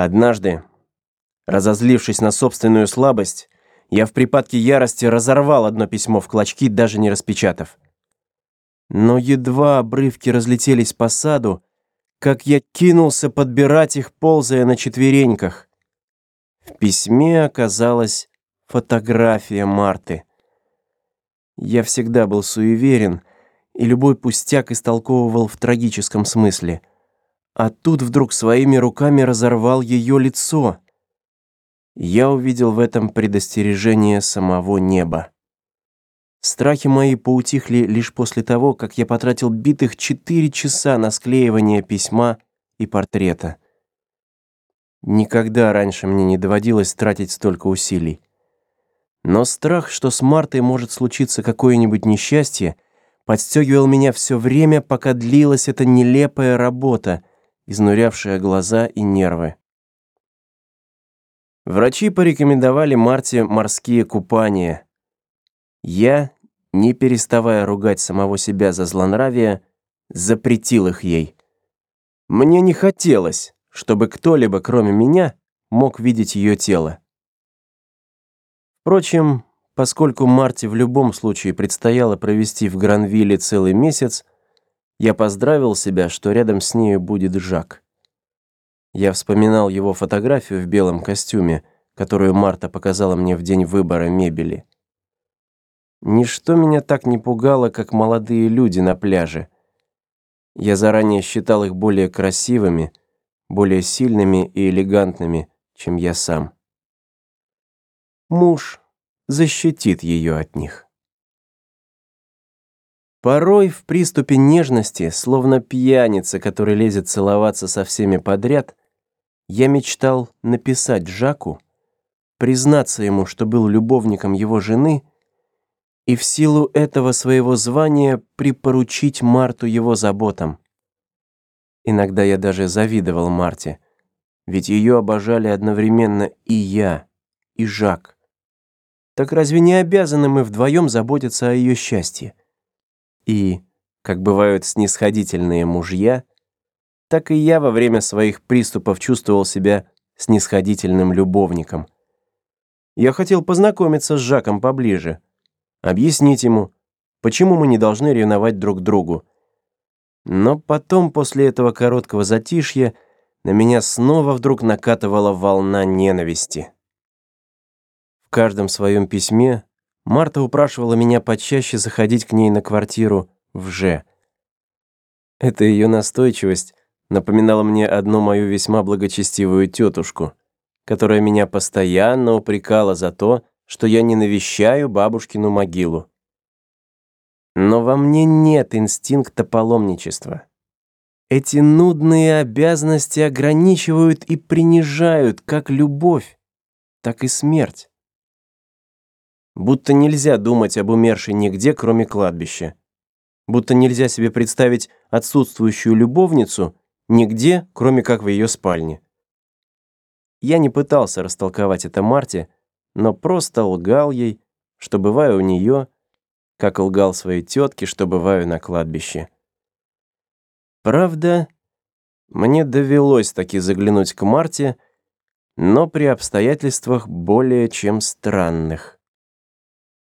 Однажды, разозлившись на собственную слабость, я в припадке ярости разорвал одно письмо в клочки, даже не распечатав. Но едва обрывки разлетелись по саду, как я кинулся подбирать их, ползая на четвереньках. В письме оказалась фотография Марты. Я всегда был суеверен и любой пустяк истолковывал в трагическом смысле а тут вдруг своими руками разорвал ее лицо. Я увидел в этом предостережение самого неба. Страхи мои поутихли лишь после того, как я потратил битых четыре часа на склеивание письма и портрета. Никогда раньше мне не доводилось тратить столько усилий. Но страх, что с Мартой может случиться какое-нибудь несчастье, подстегивал меня все время, пока длилась эта нелепая работа, изнурявшая глаза и нервы. Врачи порекомендовали Марте морские купания. Я, не переставая ругать самого себя за злонравие, запретил их ей. Мне не хотелось, чтобы кто-либо, кроме меня, мог видеть ее тело. Впрочем, поскольку Марте в любом случае предстояло провести в Гранвилле целый месяц, я поздравил себя, что рядом с нею будет Жак. Я вспоминал его фотографию в белом костюме, которую Марта показала мне в день выбора мебели. Ничто меня так не пугало, как молодые люди на пляже. Я заранее считал их более красивыми, более сильными и элегантными, чем я сам. Муж защитит ее от них. Порой в приступе нежности, словно пьяница, который лезет целоваться со всеми подряд, я мечтал написать Жаку, признаться ему, что был любовником его жены, и в силу этого своего звания припоручить Марту его заботам. Иногда я даже завидовал Марте, ведь ее обожали одновременно и я, и Жак. Так разве не обязаны мы вдвоем заботиться о ее счастье? И, как бывают снисходительные мужья, так и я во время своих приступов чувствовал себя снисходительным любовником. Я хотел познакомиться с Жаком поближе, объяснить ему, почему мы не должны ревновать друг другу. Но потом, после этого короткого затишья, на меня снова вдруг накатывала волна ненависти. В каждом своем письме Марта упрашивала меня почаще заходить к ней на квартиру в Ж. Это ее настойчивость напоминала мне одну мою весьма благочестивую тетушку, которая меня постоянно упрекала за то, что я не навещаю бабушкину могилу. Но во мне нет инстинкта паломничества. Эти нудные обязанности ограничивают и принижают как любовь, так и смерть. Будто нельзя думать об умершей нигде, кроме кладбища. Будто нельзя себе представить отсутствующую любовницу нигде, кроме как в ее спальне. Я не пытался растолковать это Марте, но просто лгал ей, что бываю у нее, как лгал своей тетке, что бываю на кладбище. Правда, мне довелось таки заглянуть к Марте, но при обстоятельствах более чем странных.